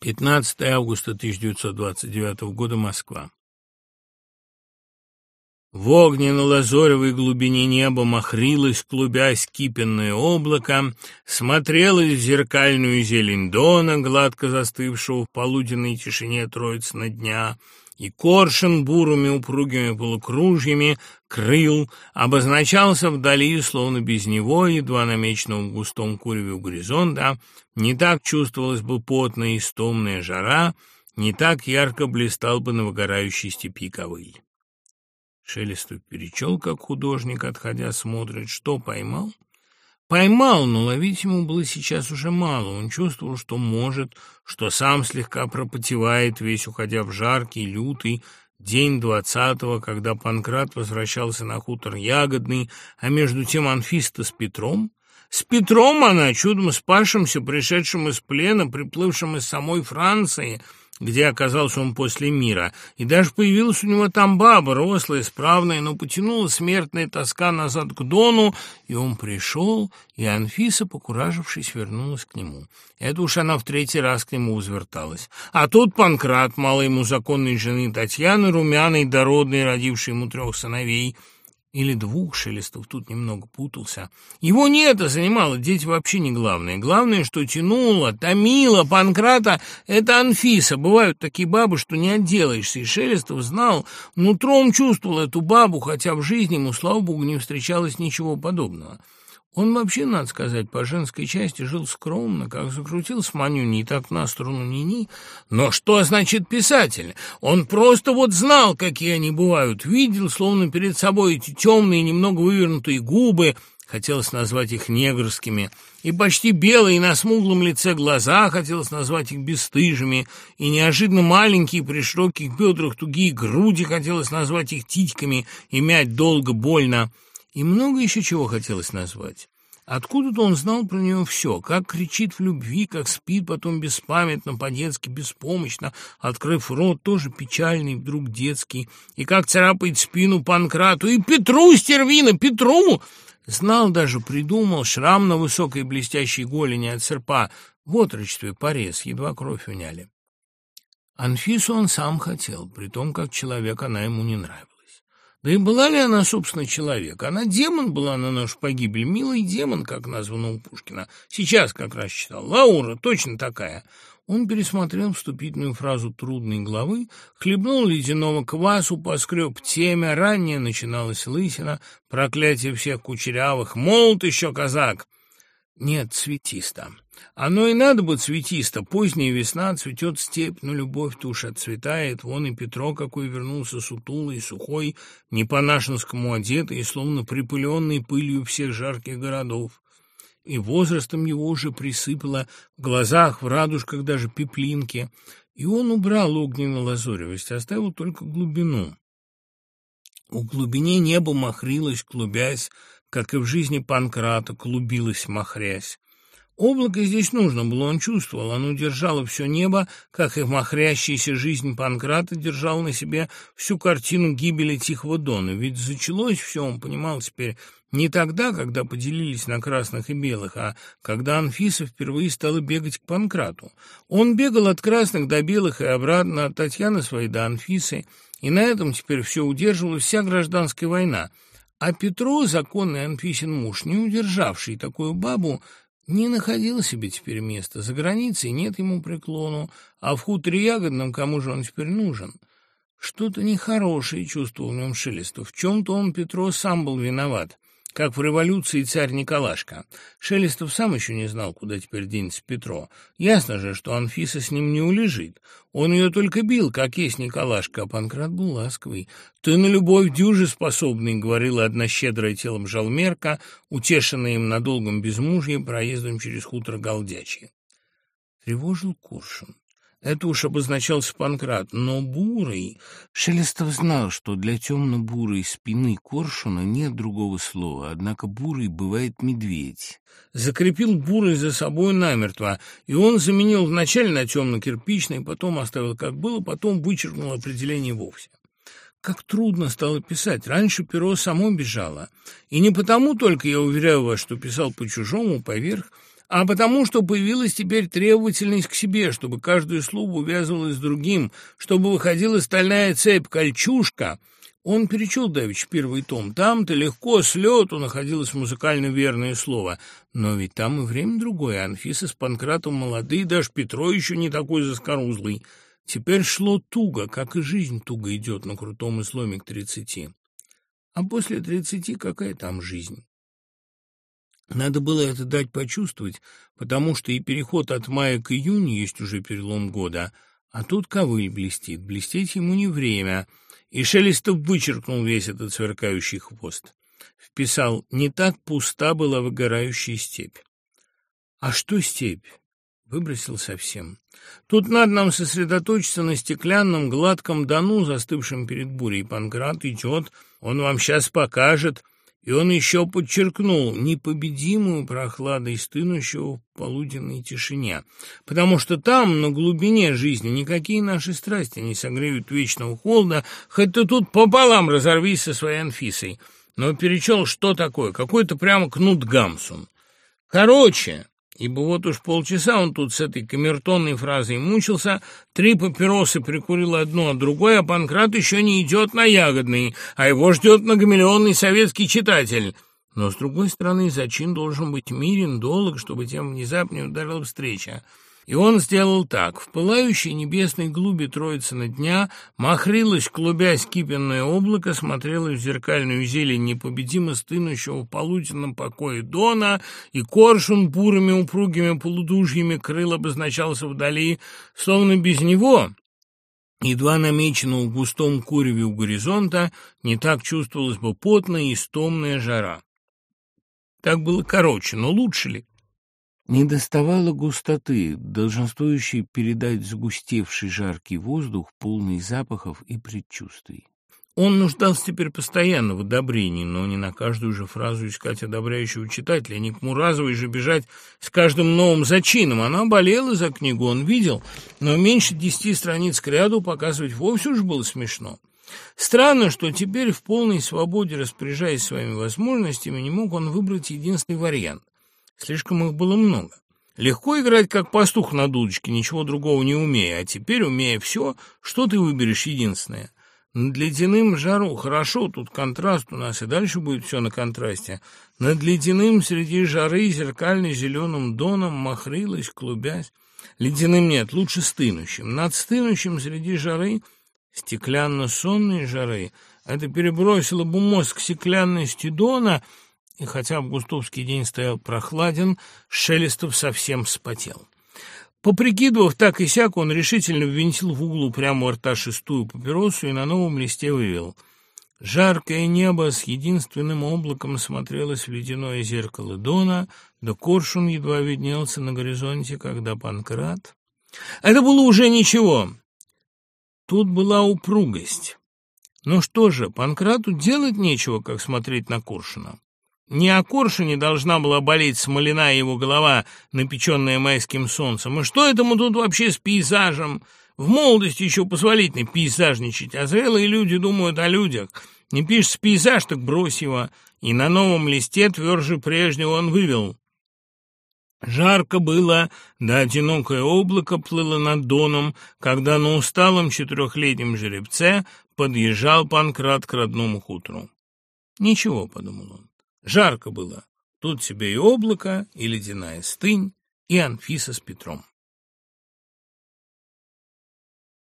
15 августа 1929 года, Москва. В огненно-лазоревой глубине неба махрилось, клубясь кипенное облако, смотрелось в зеркальную зелень дона, гладко застывшего в полуденной тишине Троицына дня, и коршин бурыми упругими полукружьями крыл обозначался вдали, словно без него, едва намеченного в густом куреве у горизонта, не так чувствовалась бы потная и стомная жара, не так ярко блистал бы на выгорающей степи ковыль. Шелестов перечел, как художник, отходя, смотрит, что поймал. Поймал, но ловить ему было сейчас уже мало. Он чувствовал, что может, что сам слегка пропотевает, весь уходя в жаркий, лютый, день двадцатого, когда Панкрат возвращался на хутор Ягодный, а между тем Анфиста с Петром с Петром она, чудом спасшимся, пришедшим из плена, приплывшим из самой Франции, где оказался он после мира, и даже появилась у него там баба, рослая, справная, но потянула смертная тоска назад к Дону, и он пришел, и Анфиса, покуражившись, вернулась к нему. Это уж она в третий раз к нему возверталась. А тут Панкрат, малой ему законной жены Татьяны, румяной, дородной, родившей ему трех сыновей, — или двух Шелестов тут немного путался. Его не это занимало, дети вообще не главное. Главное, что тянуло, томило Панкрата, это Анфиса. Бывают такие бабы, что не отделаешься. И Шелестов знал, нутром чувствовал эту бабу, хотя в жизни ему, слава богу, не встречалось ничего подобного. Он вообще, надо сказать, по женской части жил скромно, как закрутил с манюней, так на струну ни-ни. Но что значит писатель? Он просто вот знал, какие они бывают, видел, словно перед собой эти темные, немного вывернутые губы, хотелось назвать их негрскими, и почти белые на смуглом лице глаза, хотелось назвать их бесстыжими, и неожиданно маленькие при широких бедрах тугие груди, хотелось назвать их титьками и мять долго, больно. И много еще чего хотелось назвать. Откуда-то он знал про нее все, как кричит в любви, как спит потом беспамятно, по-детски, беспомощно, открыв рот, тоже печальный, вдруг детский, и как царапает спину Панкрату, и Петру, стервина, Петру! Знал даже, придумал шрам на высокой блестящей голени от серпа, вот рычтвый порез, едва кровь уняли. Анфису он сам хотел, при том, как человек она ему не нравилась. Да и была ли она, собственно, человек? Она демон была на нашу погибель, милый демон, как названо у Пушкина. Сейчас как раз читал. Лаура точно такая. Он пересмотрел вступительную фразу трудной главы, хлебнул ледяного квасу, поскреб темя, ранее начиналась лысина, проклятие всех кучерявых, молот еще казак. Нет, цветисто. Оно и надо бы цветисто. Поздняя весна, цветет степь, но любовь-то уж отцветает. Вон и Петро какой вернулся сутулый, сухой, не по-нашенскому одетый, словно припыленный пылью всех жарких городов. И возрастом его уже присыпало, в глазах, в радужках даже пеплинки. И он убрал огненно-лазоревость, оставил только глубину. У глубине небо махрилось, клубясь, как и в жизни Панкрата, клубилось, махрясь. Облако здесь нужно было, он чувствовал, оно держало все небо, как и махрящаяся жизнь Панкрата держала на себе всю картину гибели Тихого Дона. Ведь зачалось все, он понимал теперь, не тогда, когда поделились на красных и белых, а когда Анфиса впервые стала бегать к Панкрату. Он бегал от красных до белых и обратно, от Татьяны своей до Анфисы, и на этом теперь все удерживалась вся гражданская война. А Петро, законный Анфисин муж, не удержавший такую бабу, не находил себе теперь места. За границей нет ему преклону, а в хуторе ягодном кому же он теперь нужен? Что-то нехорошее чувствовал в нем Шелестов. В чем-то он, Петро, сам был виноват как в революции царь Николашка. Шелестов сам еще не знал, куда теперь денется Петро. Ясно же, что Анфиса с ним не улежит. Он ее только бил, как есть Николашка, а Панкрат был ласковый. «Ты на любовь дюжи способный», — говорила одна щедрая телом жалмерка, утешенная им на долгом безмужье проездом через хутор Галдячье. Тревожил Куршин. Это уж обозначался Панкрат, но бурый... Шелестов знал, что для темно-бурой спины коршуна нет другого слова, однако бурый бывает медведь. Закрепил бурый за собой намертво, и он заменил вначале на темно-кирпичный, потом оставил как было, потом вычеркнул определение вовсе. Как трудно стало писать. Раньше перо само бежало. И не потому только, я уверяю вас, что писал по-чужому, поверх, а потому что появилась теперь требовательность к себе, чтобы каждое слово увязывалось с другим, чтобы выходила стальная цепь, кольчушка. Он перечел давич первый том. Там-то легко с лету находилось музыкально верное слово. Но ведь там и время другое. Анфиса с Панкратом молодые, даже Петро еще не такой заскорузлый. Теперь шло туго, как и жизнь туго идет на крутом исломе к тридцати. А после тридцати какая там жизнь? Надо было это дать почувствовать, потому что и переход от мая к июню есть уже перелом года, а тут ковыль блестит, блестеть ему не время. И Шелестов вычеркнул весь этот сверкающий хвост. Вписал «Не так пуста была выгорающая степь». А что степь? Выбросил совсем. Тут надо нам сосредоточиться на стеклянном гладком дону, застывшем перед бурей. Панкрат идет, он вам сейчас покажет — и он еще подчеркнул непобедимую прохладой стынущего в полуденной тишине, потому что там, на глубине жизни, никакие наши страсти не согреют вечного холода, хоть ты тут пополам разорвись со своей Анфисой. Но перечел, что такое, какой-то прямо кнут Гамсун. Короче, ибо вот уж полчаса он тут с этой камертонной фразой мучился, три папиросы прикурил одну, а другой, а Панкрат еще не идет на ягодный, а его ждет многомиллионный советский читатель. Но, с другой стороны, зачин должен быть мирен, долг, чтобы тем внезапно ударила встреча. И он сделал так. В пылающей небесной глуби Троицына дня махрилось, клубясь кипенное облако, смотрело в зеркальную зелень непобедимо стынущего в полуденном покое Дона, и коршун бурыми упругими полудужьями крыл обозначался вдали, словно без него Едва намеченного в густом куреве у горизонта, не так чувствовалась бы потная и стомная жара. Так было короче, но лучше ли? Не доставало густоты, долженствующей передать сгустевший жаркий воздух, полный запахов и предчувствий. Он нуждался теперь постоянно в одобрении, но не на каждую же фразу искать одобряющего читателя, не к Муразовой же бежать с каждым новым зачином. Она болела за книгу, он видел, но меньше десяти страниц к ряду показывать вовсе уж было смешно. Странно, что теперь в полной свободе, распоряжаясь своими возможностями, не мог он выбрать единственный вариант. Слишком их было много. Легко играть, как пастух на дудочке, ничего другого не умея, а теперь, умея все, что ты выберешь единственное? Над ледяным жару хорошо, тут контраст у нас, и дальше будет все на контрасте. Над ледяным среди жары зеркально-зеленым доном махрилась, клубясь. Ледяным нет, лучше стынущим. Над стынущим среди жары, стеклянно-сонной жары, это перебросило бы мозг стеклянности дона — и хотя августовский день стоял прохладен, Шелестов совсем вспотел. Поприкидывав так и сяк, он решительно ввинтил в углу прямо у рта шестую папиросу и на новом листе вывел. Жаркое небо с единственным облаком смотрелось в ледяное зеркало Дона, да коршун едва виднелся на горизонте, когда Панкрат... Это было уже ничего. Тут была упругость. Ну что же, Панкрату делать нечего, как смотреть на коршуна. Не о коршуне должна была болеть смоляная его голова, напеченная майским солнцем. И что этому тут вообще с пейзажем? В молодости еще позволительно пейзажничать, а зрелые люди думают о людях. Не пишешь пейзаж, так брось его. И на новом листе тверже прежнего он вывел. Жарко было, да одинокое облако плыло над доном, когда на усталом четырехлетнем жеребце подъезжал Панкрат к родному хутору. «Ничего», — подумал он, Жарко было. Тут тебе и облако, и ледяная стынь, и Анфиса с Петром.